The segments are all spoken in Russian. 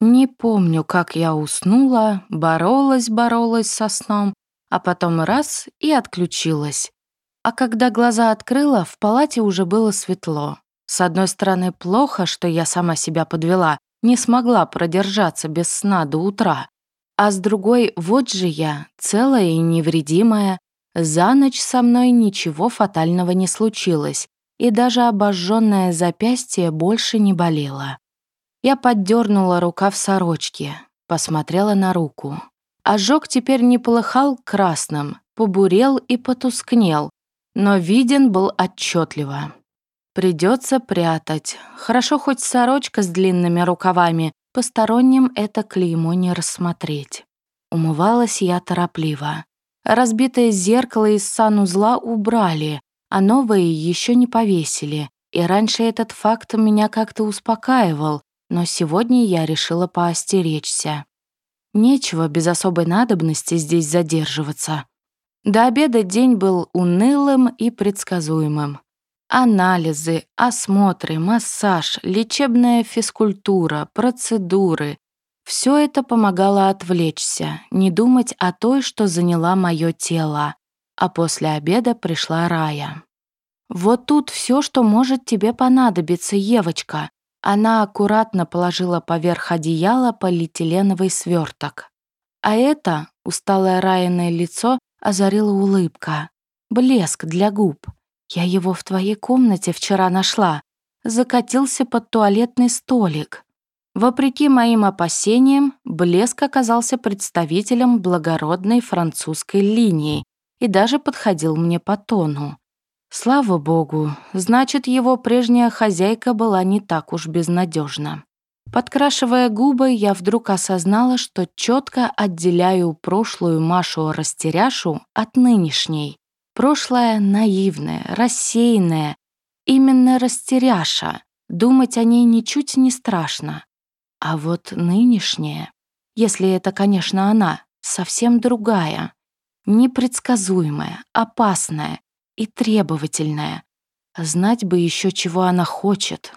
Не помню, как я уснула, боролась-боролась со сном, а потом раз и отключилась. А когда глаза открыла, в палате уже было светло. С одной стороны, плохо, что я сама себя подвела, не смогла продержаться без сна до утра. А с другой, вот же я, целая и невредимая. За ночь со мной ничего фатального не случилось, и даже обожженное запястье больше не болело. Я поддернула рукав сорочки, посмотрела на руку. Ожог теперь не полыхал красным, побурел и потускнел, но виден был отчетливо. Придется прятать. Хорошо хоть сорочка с длинными рукавами, посторонним это клеймо не рассмотреть. Умывалась я торопливо. Разбитое зеркало из санузла убрали, а новые еще не повесили. И раньше этот факт меня как-то успокаивал, но сегодня я решила поостеречься. Нечего без особой надобности здесь задерживаться. До обеда день был унылым и предсказуемым. Анализы, осмотры, массаж, лечебная физкультура, процедуры — все это помогало отвлечься, не думать о той, что заняла мое тело. А после обеда пришла Рая. «Вот тут все, что может тебе понадобиться, Евочка», она аккуратно положила поверх одеяла полиэтиленовый сверток. А это, усталое Райное лицо, озарила улыбка. Блеск для губ. Я его в твоей комнате вчера нашла. Закатился под туалетный столик. Вопреки моим опасениям, блеск оказался представителем благородной французской линии и даже подходил мне по тону. Слава богу, значит, его прежняя хозяйка была не так уж безнадежна. Подкрашивая губы, я вдруг осознала, что четко отделяю прошлую Машу-растеряшу от нынешней. Прошлое наивное, рассеянное, именно растеряша. Думать о ней ничуть не страшно. А вот нынешняя, если это, конечно, она, совсем другая, непредсказуемая, опасная, и требовательная. Знать бы еще, чего она хочет.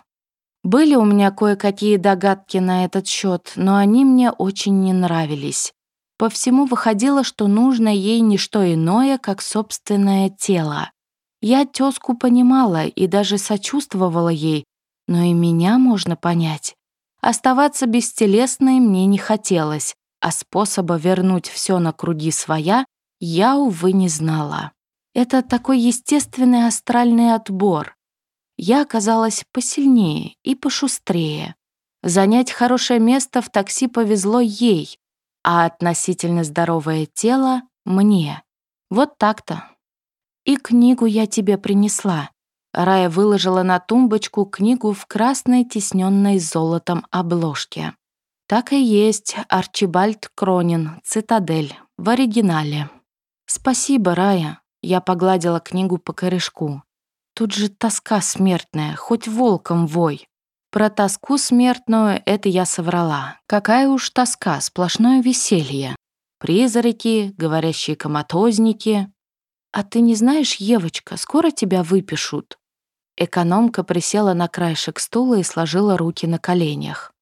Были у меня кое-какие догадки на этот счет, но они мне очень не нравились. По всему выходило, что нужно ей не что иное, как собственное тело. Я тезку понимала и даже сочувствовала ей, но и меня можно понять. Оставаться бестелесной мне не хотелось, а способа вернуть все на круги своя я, увы, не знала. Это такой естественный астральный отбор. Я оказалась посильнее и пошустрее. Занять хорошее место в такси повезло ей, а относительно здоровое тело — мне. Вот так-то. И книгу я тебе принесла. Рая выложила на тумбочку книгу в красной тисненной золотом обложке. Так и есть Арчибальд Кронин, «Цитадель», в оригинале. Спасибо, Рая. Я погладила книгу по корешку. Тут же тоска смертная, хоть волком вой. Про тоску смертную это я соврала. Какая уж тоска, сплошное веселье. Призраки, говорящие коматозники. А ты не знаешь, Евочка, скоро тебя выпишут. Экономка присела на краешек стула и сложила руки на коленях.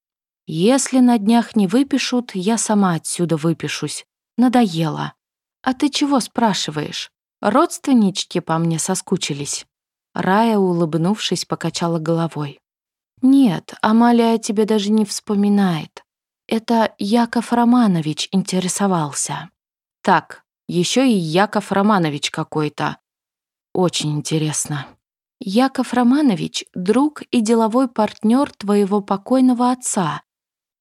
«Если на днях не выпишут, я сама отсюда выпишусь. Надоело. А ты чего спрашиваешь? Родственнички по мне соскучились». Рая, улыбнувшись, покачала головой. «Нет, Амалия тебе даже не вспоминает. Это Яков Романович интересовался». «Так, еще и Яков Романович какой-то. Очень интересно». «Яков Романович — друг и деловой партнер твоего покойного отца.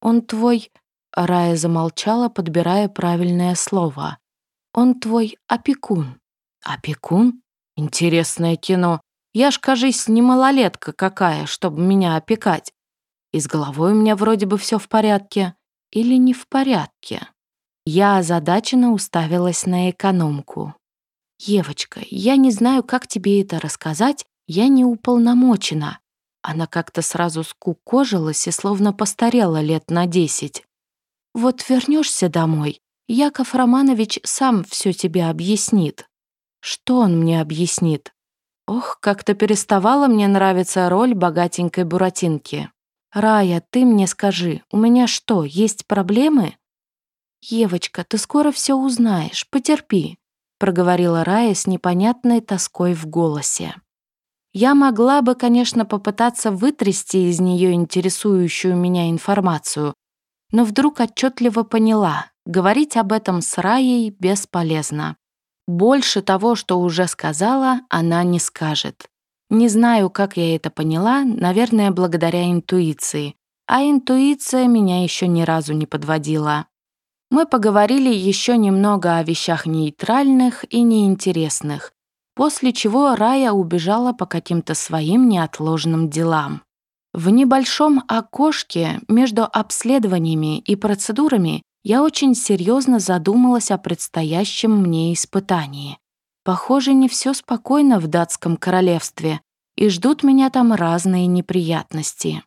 Он твой...» Рая замолчала, подбирая правильное слово. «Он твой опекун». Опекун? Интересное кино. Я ж, кажись, не малолетка какая, чтобы меня опекать. И с головой у меня вроде бы все в порядке. Или не в порядке? Я озадаченно уставилась на экономку. «Евочка, я не знаю, как тебе это рассказать, я не уполномочена». Она как-то сразу скукожилась и словно постарела лет на десять. «Вот вернешься домой, Яков Романович сам все тебе объяснит». Что он мне объяснит? Ох, как-то переставала мне нравиться роль богатенькой буратинки. «Рая, ты мне скажи, у меня что, есть проблемы?» «Евочка, ты скоро все узнаешь, потерпи», проговорила Рая с непонятной тоской в голосе. Я могла бы, конечно, попытаться вытрясти из нее интересующую меня информацию, но вдруг отчетливо поняла, говорить об этом с Раей бесполезно. Больше того, что уже сказала, она не скажет. Не знаю, как я это поняла, наверное, благодаря интуиции. А интуиция меня еще ни разу не подводила. Мы поговорили еще немного о вещах нейтральных и неинтересных, после чего Рая убежала по каким-то своим неотложным делам. В небольшом окошке между обследованиями и процедурами я очень серьезно задумалась о предстоящем мне испытании. Похоже, не все спокойно в датском королевстве, и ждут меня там разные неприятности.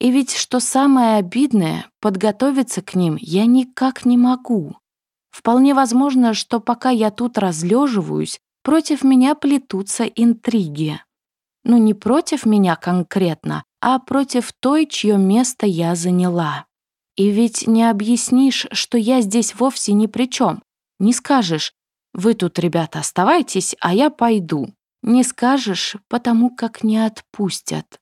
И ведь, что самое обидное, подготовиться к ним я никак не могу. Вполне возможно, что пока я тут разлеживаюсь, против меня плетутся интриги. Ну, не против меня конкретно, а против той, чье место я заняла. И ведь не объяснишь, что я здесь вовсе ни при чем. Не скажешь, вы тут, ребята, оставайтесь, а я пойду. Не скажешь, потому как не отпустят.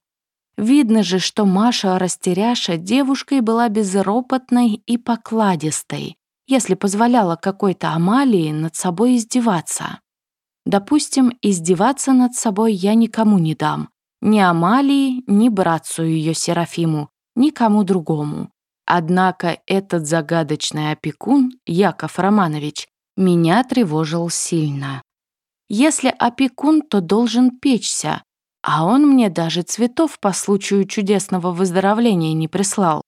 Видно же, что Маша Растеряша девушкой была безропотной и покладистой, если позволяла какой-то Амалии над собой издеваться. Допустим, издеваться над собой я никому не дам. Ни Амалии, ни братцу ее Серафиму, никому другому. Однако этот загадочный опекун, Яков Романович, меня тревожил сильно. Если опекун, то должен печься, а он мне даже цветов по случаю чудесного выздоровления не прислал.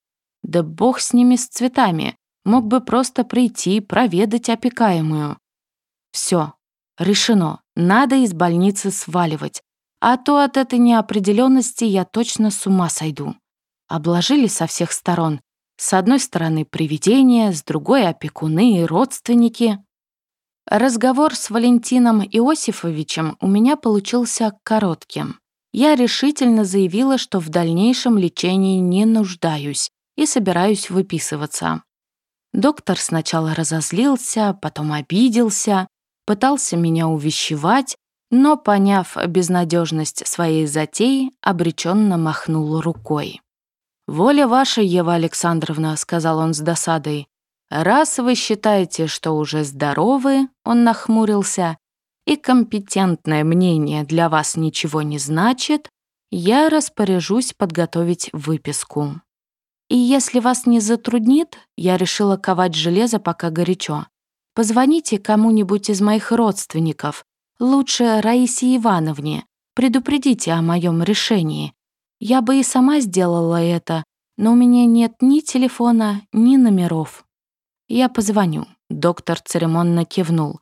Да бог с ними с цветами, мог бы просто прийти, проведать опекаемую. Все, решено, надо из больницы сваливать, а то от этой неопределенности я точно с ума сойду. Обложили со всех сторон. С одной стороны привидения, с другой опекуны и родственники. Разговор с Валентином Иосифовичем у меня получился коротким. Я решительно заявила, что в дальнейшем лечении не нуждаюсь и собираюсь выписываться. Доктор сначала разозлился, потом обиделся, пытался меня увещевать, но, поняв безнадежность своей затеи, обреченно махнул рукой. «Воля ваша, Ева Александровна», — сказал он с досадой, «Раз вы считаете, что уже здоровы, — он нахмурился, — и компетентное мнение для вас ничего не значит, я распоряжусь подготовить выписку. И если вас не затруднит, я решила ковать железо пока горячо. Позвоните кому-нибудь из моих родственников, лучше Раисе Ивановне, предупредите о моем решении. Я бы и сама сделала это, но у меня нет ни телефона, ни номеров. «Я позвоню», — доктор церемонно кивнул.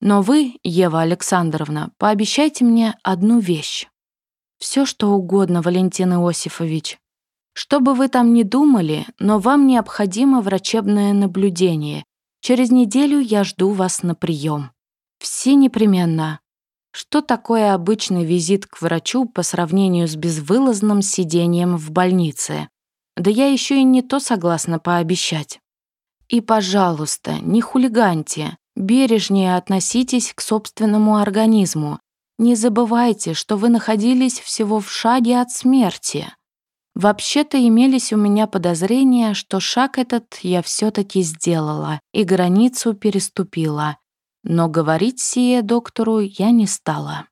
«Но вы, Ева Александровна, пообещайте мне одну вещь. Все, что угодно, Валентин Иосифович. Что бы вы там ни думали, но вам необходимо врачебное наблюдение. Через неделю я жду вас на прием. Все непременно. Что такое обычный визит к врачу по сравнению с безвылазным сидением в больнице? Да я еще и не то согласна пообещать. И, пожалуйста, не хулиганьте, бережнее относитесь к собственному организму. Не забывайте, что вы находились всего в шаге от смерти. Вообще-то имелись у меня подозрения, что шаг этот я все-таки сделала и границу переступила. Но говорить сие доктору я не стала.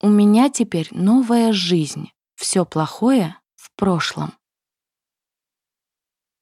У меня теперь новая жизнь. Все плохое в прошлом.